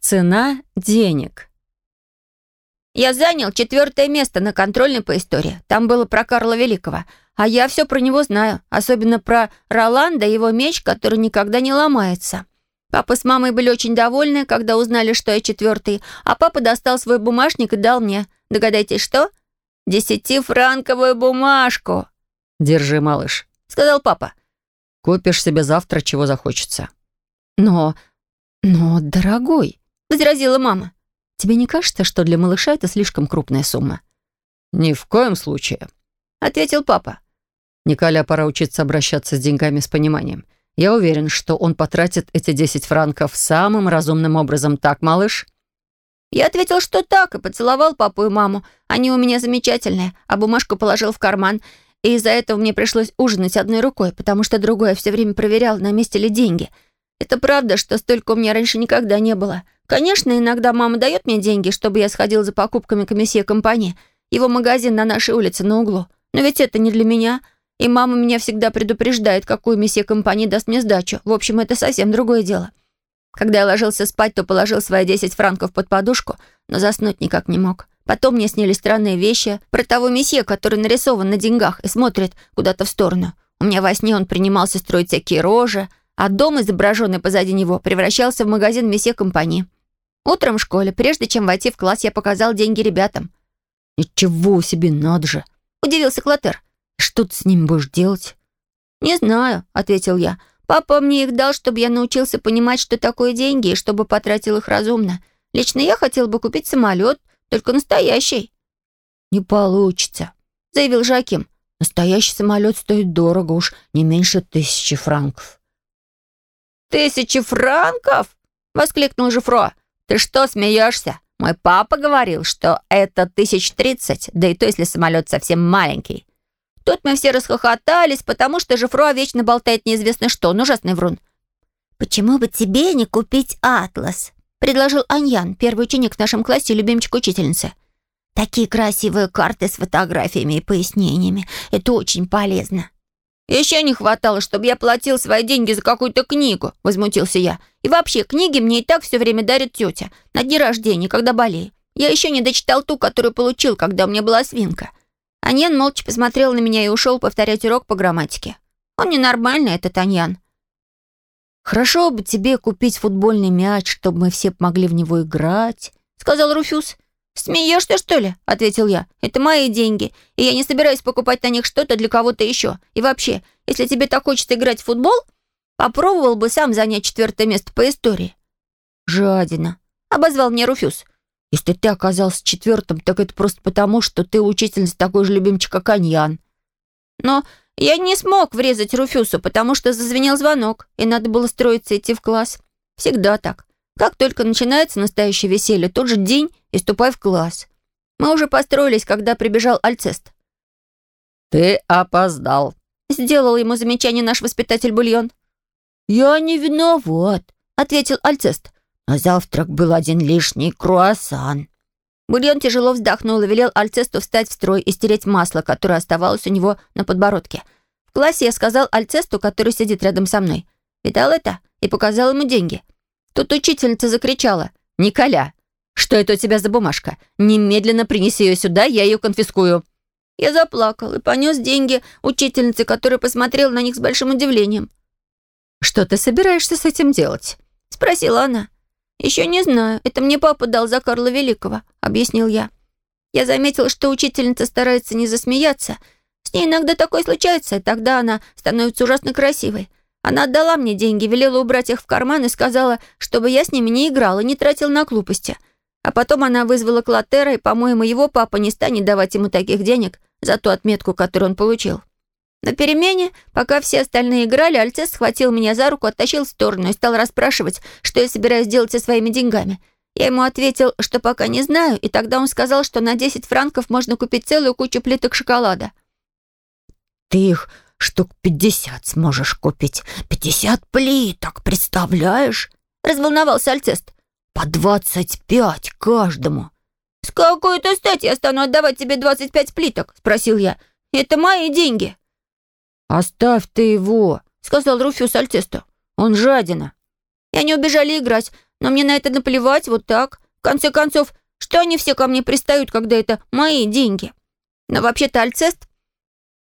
Цена денег. Я занял четвертое место на контрольной по истории. Там было про Карла Великого. А я все про него знаю. Особенно про Роланда и его меч, который никогда не ломается. Папа с мамой были очень довольны, когда узнали, что я четвертый. А папа достал свой бумажник и дал мне. Догадайтесь, что? Десятифранковую бумажку. «Держи, малыш», — сказал папа. «Купишь себе завтра, чего захочется». «Но... но, дорогой», — возразила мама. «Тебе не кажется, что для малыша это слишком крупная сумма?» «Ни в коем случае», — ответил папа. «Николя, пора учиться обращаться с деньгами с пониманием. Я уверен, что он потратит эти 10 франков самым разумным образом, так, малыш?» Я ответил, что так, и поцеловал папу и маму. Они у меня замечательные, а бумажку положил в карман — и из-за этого мне пришлось ужинать одной рукой, потому что другой я все время проверял, на месте ли деньги. Это правда, что столько у меня раньше никогда не было. Конечно, иногда мама дает мне деньги, чтобы я сходил за покупками к месье компании, его магазин на нашей улице на углу. Но ведь это не для меня. И мама меня всегда предупреждает, какую месье компании даст мне сдачу. В общем, это совсем другое дело. Когда я ложился спать, то положил свои 10 франков под подушку, но заснуть никак не мог. Потом мне снились странные вещи про того месье, который нарисован на деньгах и смотрит куда-то в сторону. У меня во сне он принимался строить всякие рожи, а дом, изображенный позади него, превращался в магазин месье компании. Утром в школе, прежде чем войти в класс, я показал деньги ребятам. «Ничего себе, надо же!» — удивился Клотер. «Что ты с ними будешь делать?» «Не знаю», — ответил я. «Папа мне их дал, чтобы я научился понимать, что такое деньги, и чтобы потратил их разумно. Лично я хотел бы купить самолет, только настоящий». «Не получится», — заявил Жаким. «Настоящий самолет стоит дорого, уж не меньше тысячи франков». «Тысячи франков?» — воскликнул Жифро. «Ты что, смеешься? Мой папа говорил, что это тысяч тридцать, да и то, если самолет совсем маленький». Тут мы все расхохотались, потому что Жифро вечно болтает неизвестно что, он ужасный врун. «Почему бы тебе не купить атлас?» — предложил Аньян, первый ученик в нашем классе, любимчик учительницы. «Такие красивые карты с фотографиями и пояснениями. Это очень полезно». «Еще не хватало, чтобы я платил свои деньги за какую-то книгу», — возмутился я. «И вообще, книги мне и так все время дарит тетя. На дни рождения, когда болею. Я еще не дочитал ту, которую получил, когда у меня была свинка». Аньян молча посмотрел на меня и ушел повторять урок по грамматике. Он ненормальный, этот Аньян. «Хорошо бы тебе купить футбольный мяч, чтобы мы все могли в него играть», — сказал Руфюз. «Смеешься, что ли?» — ответил я. «Это мои деньги, и я не собираюсь покупать на них что-то для кого-то еще. И вообще, если тебе так хочется играть в футбол, попробовал бы сам занять четвертое место по истории». «Жадина», — обозвал мне Руфюз. «Если ты оказался четвертым, так это просто потому, что ты учительница такой же любимчик, как Аньян». «Но я не смог врезать Руфюсу, потому что зазвенел звонок, и надо было строиться идти в класс. Всегда так. Как только начинается настоящее веселье, тот же день и ступай в класс. Мы уже построились, когда прибежал Альцест. «Ты опоздал», — сделал ему замечание наш воспитатель Бульон. «Я не виноват», — ответил Альцест. «На завтрак был один лишний круассан». Бульон тяжело вздохнул и велел Альцесту встать в строй и стереть масло, которое оставалось у него на подбородке. В классе я сказал Альцесту, который сидит рядом со мной. «Видал это?» и показал ему деньги. Тут учительница закричала. «Николя, что это у тебя за бумажка? Немедленно принеси ее сюда, я ее конфискую». Я заплакал и понес деньги учительнице, которая посмотрела на них с большим удивлением. «Что ты собираешься с этим делать?» — спросила она. «Еще не знаю. Это мне папа дал за Карла Великого», — объяснил я. Я заметила, что учительница старается не засмеяться. С ней иногда такое случается, и тогда она становится ужасно красивой. Она отдала мне деньги, велела убрать их в карман и сказала, чтобы я с ними не играл и не тратил на глупости. А потом она вызвала Клотера, и, по-моему, его папа не станет давать ему таких денег за ту отметку, которую он получил. На перемене, пока все остальные играли, Альцес схватил меня за руку, оттащил в сторону и стал расспрашивать, что я собираюсь делать со своими деньгами. Я ему ответил, что пока не знаю, и тогда он сказал, что на 10 франков можно купить целую кучу плиток шоколада. «Ты их штук пятьдесят сможешь купить. Пятьдесят плиток, представляешь?» — разволновался Альцест. «По двадцать пять каждому». «С какой-то стати я стану отдавать тебе двадцать пять плиток?» — спросил я. «Это мои деньги». «Оставь ты его», — сказал Руфюс Альтесту. «Он жадина». И они убежали играть, но мне на это наплевать, вот так. В конце концов, что они все ко мне пристают, когда это мои деньги? Но вообще-то Альцест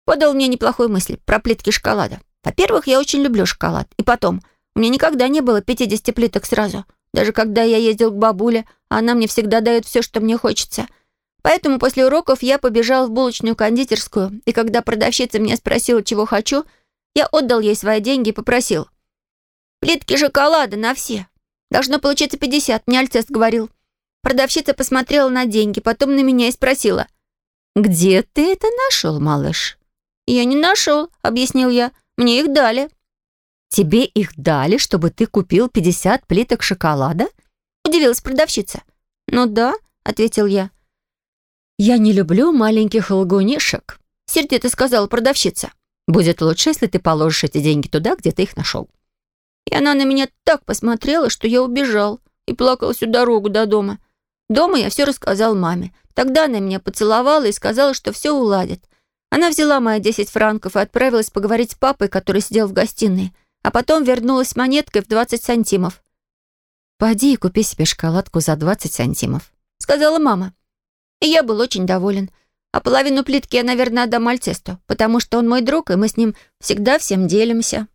подал мне неплохой мысль про плитки шоколада. Во-первых, я очень люблю шоколад. И потом, у меня никогда не было 50 плиток сразу. Даже когда я ездил к бабуле, она мне всегда дает все, что мне хочется. Поэтому после уроков я побежал в булочную кондитерскую, и когда продавщица меня спросила, чего хочу, я отдал ей свои деньги и попросил. «Плитки шоколада на все. Должно получиться 50, мне Альцест говорил». Продавщица посмотрела на деньги, потом на меня и спросила. «Где ты это нашел, малыш?» «Я не нашел», — объяснил я. «Мне их дали». «Тебе их дали, чтобы ты купил 50 плиток шоколада?» — удивилась продавщица. «Ну да», — ответил я. «Я не люблю маленьких лгунишек», — сердито сказала продавщица. «Будет лучше, если ты положишь эти деньги туда, где ты их нашел». И она на меня так посмотрела, что я убежал и плакал всю дорогу до дома. Дома я все рассказал маме. Тогда она меня поцеловала и сказала, что все уладит. Она взяла мои 10 франков и отправилась поговорить с папой, который сидел в гостиной а потом вернулась монеткой в 20 сантимов. «Пойди и купи себе шоколадку за 20 сантимов», — сказала мама. И я был очень доволен. А половину плитки я, наверное, отдам Альцесту, потому что он мой друг, и мы с ним всегда всем делимся.